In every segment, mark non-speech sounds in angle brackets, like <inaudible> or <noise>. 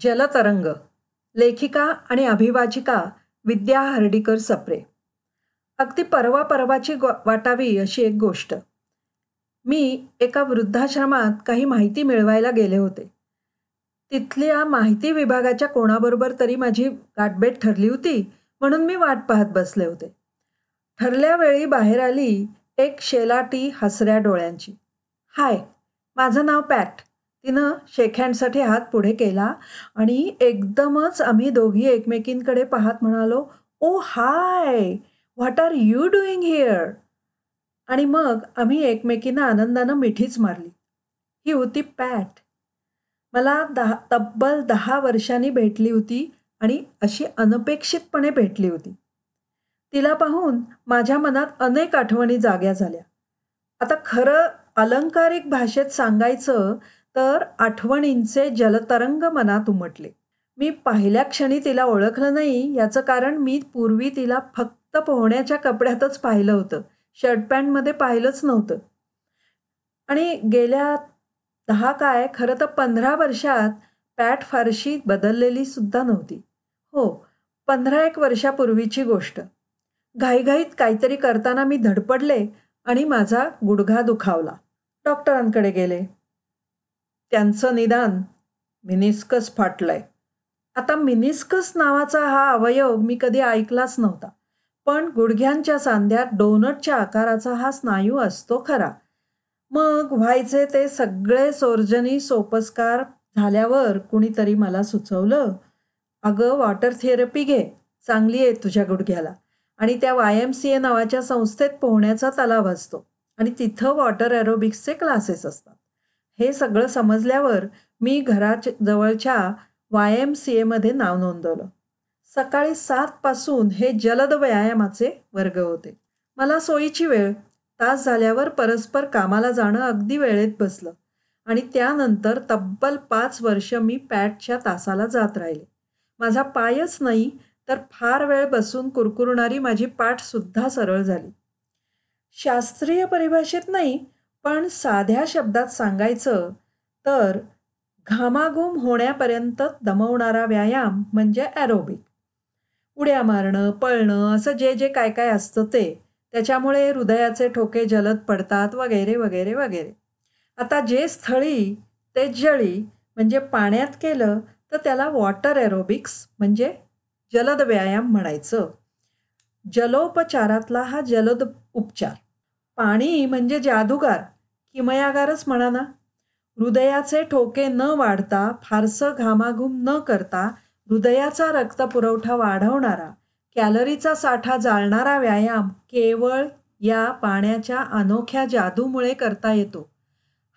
जलतरंग लेखिका आणि अभिवाचिका विद्या हर्डीकर सप्रे. अगदी परवा परवाची वाटावी अशी एक गोष्ट. मी एका वृद्धाश्रमात काही माहिती मिळवायला गेले होते. तिथल्या माहिती विभागाच्या कोणाबरोबर तरी माझी गाठभेट ठरली होती म्हणून मी वाट पाहत बसले होते. ठरल्या वेळी बाहेर आली एक शेलाटी हसऱ्या डोळ्यांची. हाय माझं नाव पॅट. तिनं शेखँडसाठी हात पुढे केला आणि एकदमच आम्ही दोघी एकमेकींकडे पाहत म्हणालो ओ hi what are you doing here? आणि मग आम्ही एकमेकींना आनंदानं मिठीच मारली. ही होती पॅट. मला दहा तब्बल दहा वर्षांनी भेटली होती आणि अशी अनपेक्षितपणे भेटली होती. तिला पाहून माझ्या मनात अनेक आठवणी जाग्या झाल्या. आता खरं अलंकारिक भाषेत सांगायचं तर आठवणींचे जलतरंग मनात उमटले. मी पहिल्या क्षणी तिला ओळखलं नाही याचं कारण मी पूर्वी तिला फक्त पोहण्याच्या कपड्यातच पाहिलं होतं. शर्ट पॅन्टमध्ये पाहिलंच नव्हतं. आणि गेल्या दहा काय खरं तर पंधरा वर्षात पॅट फारशी बदललेली सुद्धा नव्हती. हो पंधरा एक वर्षापूर्वीची गोष्ट. घाईघाईत काहीतरी करताना मी धडपडले आणि माझा गुडघा दुखावला. डॉक्टरांकडे गेले. त्यांचं निदान मिनिस्कस फाटलंय. आता मिनिस्कस नावाचा हा अवयव मी कधी ऐकलाच नव्हता. पण गुडघ्यांच्या सांध्यात डोनटच्या आकाराचा हा स्नायू असतो खरा. मग व्हायचे ते सगळे सोर्जनी सोपस्कार झाल्यावर कुणीतरी मला सुचवलं अगं वॉटर थेरपी घे चांगली आहे तुझ्या गुडघ्याला. आणि त्या वाय एम सी ए नावाच्या संस्थेत पोहण्याचा तलाव असतो. आणि तिथं वॉटर ॲरोबिक्सचे क्लासेस असतात. हे सगळं समजल्यावर मी घराच्या जवळच्या वाय एम सी एमध्ये नाव नोंदवलं. सकाळी सातपासून हे जलद व्यायामाचे वर्ग होते. मला सोयीची वेळ तास झाल्यावर परस्पर कामाला जाणं अगदी वेळेत बसलं आणि त्यानंतर तब्बल पाच वर्ष मी पॅटच्या तासाला जात राहिले. माझा पायच नाही तर फार वेळ बसून कुरकुरणारी माझी पाठसुद्धा सरळ झाली. शास्त्रीय परिभाषेत नाही पण साध्या शब्दात सांगायचं तर घामाघूम होण्यापर्यंत दमवणारा व्यायाम म्हणजे ॲरोबिक. उड्या मारणं पळणं असं जे जे काय काय असतं ते त्याच्यामुळे हृदयाचे ठोके जलद पडतात वगैरे वगैरे वगैरे. आता जे स्थळी ते जळी म्हणजे पाण्यात केलं तर त्याला वॉटर ॲरोबिक्स म्हणजे जलद व्यायाम म्हणायचं. जलोपचारातला हा जलद उपचार. पाणी म्हणजे जादूगार किमयागारच म्हणा ना. हृदयाचे ठोके न वाढता फारसं घामाघूम न करता हृदयाचा रक्तपुरवठा वाढवणारा कॅलरीचा साठा जाळणारा व्यायाम केवळ या पाण्याच्या अनोख्या जादूमुळे करता येतो.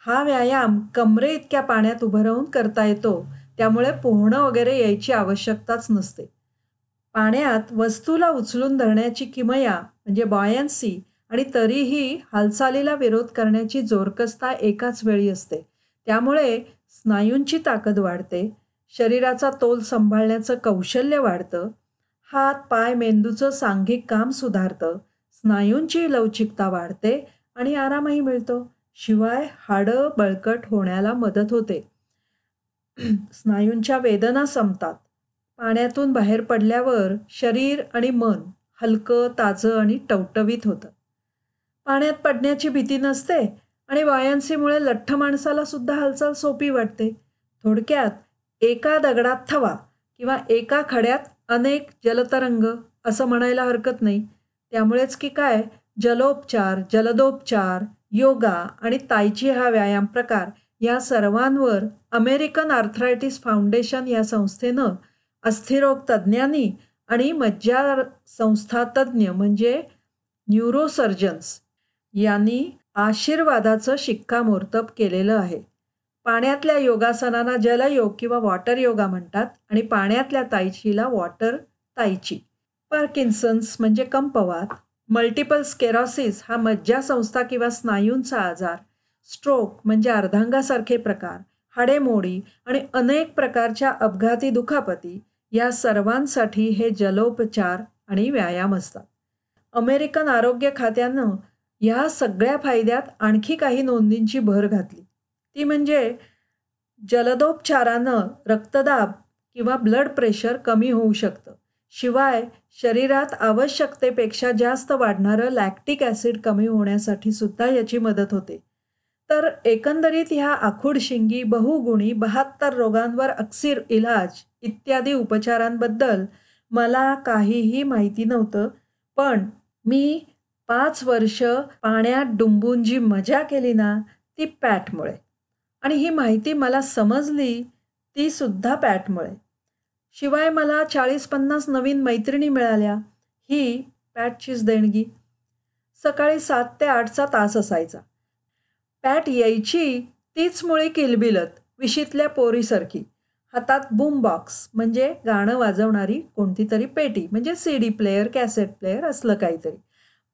हा व्यायाम कमरे इतक्या पाण्यात उभं राहून करता येतो त्यामुळे पोहणं वगैरे यायची आवश्यकताच नसते. पाण्यात वस्तूला उचलून धरण्याची किमया म्हणजे बॉयन्सी आणि तरीही हालचालीला विरोध करण्याची जोरकसता एकाच वेळी असते. त्यामुळे स्नायूंची ताकद वाढते शरीराचा तोल सांभाळण्याचं कौशल्य वाढतं हात पाय मेंदूचं सांघिक काम सुधारतं स्नायूंची लवचिकता वाढते आणि आरामही मिळतो. शिवाय हाडं बळकट होण्याला मदत होते. <clears throat> स्नायूंच्या वेदना संपतात. पाण्यातून बाहेर पडल्यावर शरीर आणि मन हलकं ताजं आणि टवटवीत होतं. पाण्यात पडण्याची भीती नसते आणि वायांसीमुळे लठ्ठ माणसाला सुद्धा हालचाल सोपी वाटते. थोडक्यात एका दगडात थवा किंवा एका खड्यात अनेक जलतरंग असं म्हणायला हरकत नाही. त्यामुळेच की काय? जलोपचार जलदोपचार योगा आणि तायची हा व्यायाम प्रकार या सर्वांवर अमेरिकन आर्थरायटिस फाउंडेशन या संस्थेनं अस्थिरोग तज्ज्ञांनी आणि मज्जा संस्था तज्ज्ञ म्हणजे न्यूरोसर्जन्स यांनी आशीर्वादाचं शिक्कामोर्तब केलेलं आहे. पाण्यातल्या योगासनांना जलयोग किंवा वॉटर योगा म्हणतात आणि पाण्यातल्या ताईचीला वॉटर ताईची पार्किन्सन्स म्हणजे कंपवात मल्टिपल स्केरॉसिस हा मज्जासंस्था किंवा स्नायूंचा आजार स्ट्रोक म्हणजे अर्धांगासारखे प्रकार हाडेमोडी आणि अनेक प्रकारच्या अपघाती दुखापती या सर्वांसाठी हे जलोपचार आणि व्यायाम असतात. अमेरिकन आरोग्य खात्यानं ह्या सगळ्या फायद्यात आणखी काही नोंदींची भर घातली. ती म्हणजे जलदोपचारानं रक्तदाब किंवा ब्लड प्रेशर कमी होऊ शकतं. शिवाय शरीरात आवश्यकतेपेक्षा जास्त वाढणारं लॅक्टिक ॲसिड कमी होण्यासाठी सुद्धा याची मदत होते. तर एकंदरीत ह्या आखूड शिंगी बहुगुणी बहात्तर रोगांवर अक्सिर इलाज इत्यादी उपचारांबद्दल मला काहीही माहिती नव्हतं पण मी पाच वर्ष पाण्यात डुंबून जी मजा केली ना ती पॅटमुळे. आणि ही माहिती मला समजली ती सुद्धा पॅटमुळे. शिवाय मला चाळीस पन्नास नवीन मैत्रिणी मिळाल्या ही पॅटचीच देणगी. सकाळी सात ते आठचा तास असायचा. पॅट यायची तीच मुळे किलबिलत विशीतल्या पोरीसारखी. हातात बूम बॉक्स म्हणजे गाणं वाजवणारी कोणती तरी पेटी म्हणजे C D player cassette player असलं काहीतरी.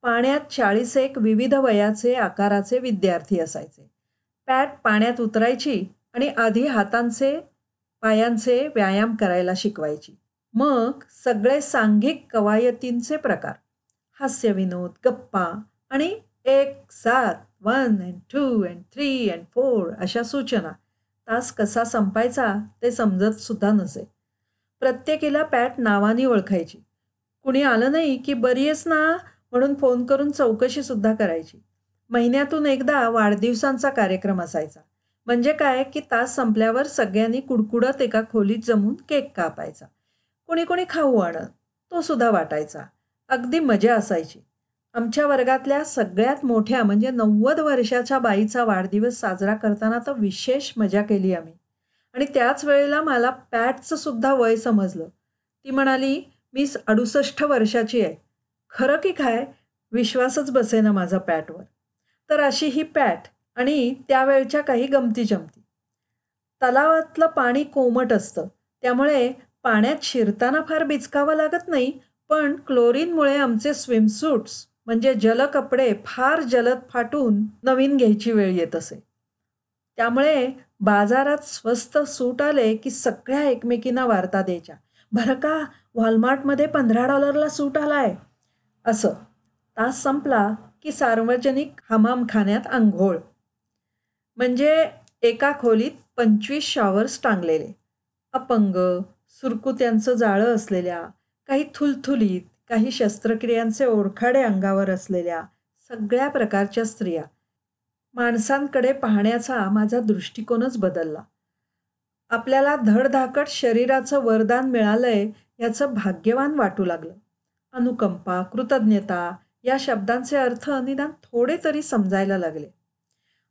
पाण्यात चाळीस एक विविध वयाचे आकाराचे विद्यार्थी असायचे. पॅट पाण्यात उतरायची आणि आधी हातांचे पायांचे व्यायाम करायला शिकवायची. मग सगळे सांघिक कवायतींचे प्रकार. हास्यविनोद गप्पा आणि एक सात one and two and three and four अशा सूचना. तास कसा संपायचा ते समजत सुद्धा नसे. प्रत्येकीला पॅट नावाने ओळखायची. कुणी आलं नाही की बरी आहेस ना? म्हणून फोन करून चौकशी सुद्धा करायची. महिन्यातून एकदा वाढदिवसांचा कार्यक्रम असायचा. म्हणजे काय? की तास संपल्यावर सगळ्यांनी कुडकुडत एका खोलीत जमून केक कापायचा. कोणी कोणी खाऊ आणत तो सुद्धा वाटायचा. अगदी मजा असायची. आमच्या वर्गातल्या सगळ्यात मोठ्या म्हणजे नव्वद वर्षाच्या बाईचा वाढदिवस साजरा करताना तर विशेष मजा केली आम्ही. आणि त्याच वेळेला मला पॅटचं सुद्धा वय समजलं. ती म्हणाली मी अडुसष्ट वर्षाची आहे. खरं की काय? विश्वासच बसे ना माझा पॅटवर. तर अशी ही पॅट आणि त्यावेळच्या काही गमती जमती. तलावातलं पाणी कोमट असतं. त्यामुळे पाण्यात शिरताना फार बिचकावं लागत नाही पण क्लोरीनमुळे आमचे स्विमसूट्स म्हणजे जल कपडे फार जलद फाटून नवीन घ्यायची वेळ येत असे. त्यामुळे बाजारात स्वस्त सूट आले की सगळ्या एकमेकींना वार्ता द्यायच्या. बरं का वॉलमार्टमध्ये पंधरा डॉलरला सूट आला आहे असं. तास संपला की सार्वजनिक हमामखान्यात आंघोळ. म्हणजे एका खोलीत पंचवीस शॉवर्स टांगलेले. अपंग सुरकुत्यांचं जाळं असलेल्या काही थुलथुलीत काही शस्त्रक्रियांचे ओरखाडे अंगावर असलेल्या सगळ्या प्रकारच्या स्त्रिया. माणसांकडे पाहण्याचा माझा दृष्टिकोनच बदलला. आपल्याला धडधाकट शरीराचं वरदान मिळालंय याचं भाग्यवान वाटू लागलं. अनुकंपा कृतज्ञता या शब्दांचे अर्थ निदान थोडे तरी समजायला लागले.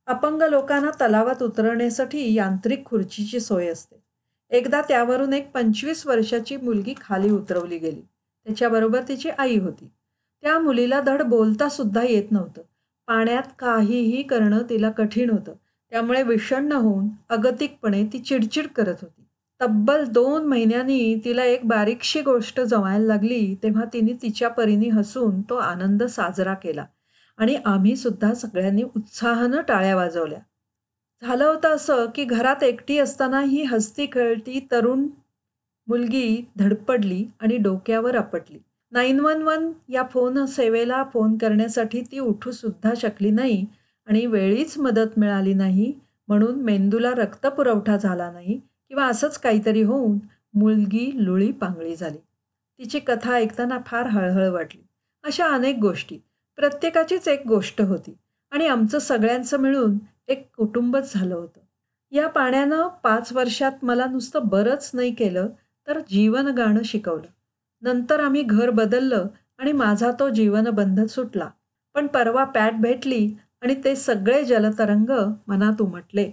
अपंग लोकांना तलावात उतरण्यासाठी यांत्रिक खुर्चीची सोय असते. एकदा त्यावरून एक पंचवीस वर्षाची मुलगी खाली उतरवली गेली. त्याच्याबरोबर तिची आई होती. त्या मुलीला धड बोलता सुद्धा येत नव्हतं. पाण्यात काहीही करणं तिला कठीण होतं. त्यामुळे विषण्ण होऊन अगतिकपणे ती चिडचिड करत होती. तब्बल दोन महिन्यांनी तिला एक बारीकशी गोष्ट जमायला लागली तेव्हा तिने तिच्या परीने हसून तो आनंद साजरा केला आणि आम्ही सुद्धा सगळ्यांनी उत्साहानं टाळ्या वाजवल्या. झालं होतं असं की घरात एकटी असताना ही हस्ती खेळती तरुण मुलगी धडपडली आणि डोक्यावर आपटली. नाईन वन वन या फोन सेवेला फोन करण्यासाठी ती उठू सुद्धा शकली नाही आणि वेळीच मदत मिळाली नाही म्हणून मेंदूला रक्तपुरवठा झाला नाही किंवा असंच काहीतरी होऊन मुलगी लुळी पांगळी झाली. तिची कथा ऐकताना फार हळहळ वाटली. अशा अनेक गोष्टी. प्रत्येकाचीच एक गोष्ट होती. आणि आमचं सगळ्यांचं मिळून एक कुटुंबच झालं होतं. या पाण्यानं पाच वर्षात मला नुसतं बरंच नाही केलं तर जीवन गाणं शिकवलं. नंतर आम्ही घर बदललं आणि माझा तो जीवनबंध सुटला. पण परवा पॅट भेटली आणि ते सगळे जलतरंग मनात उमटले.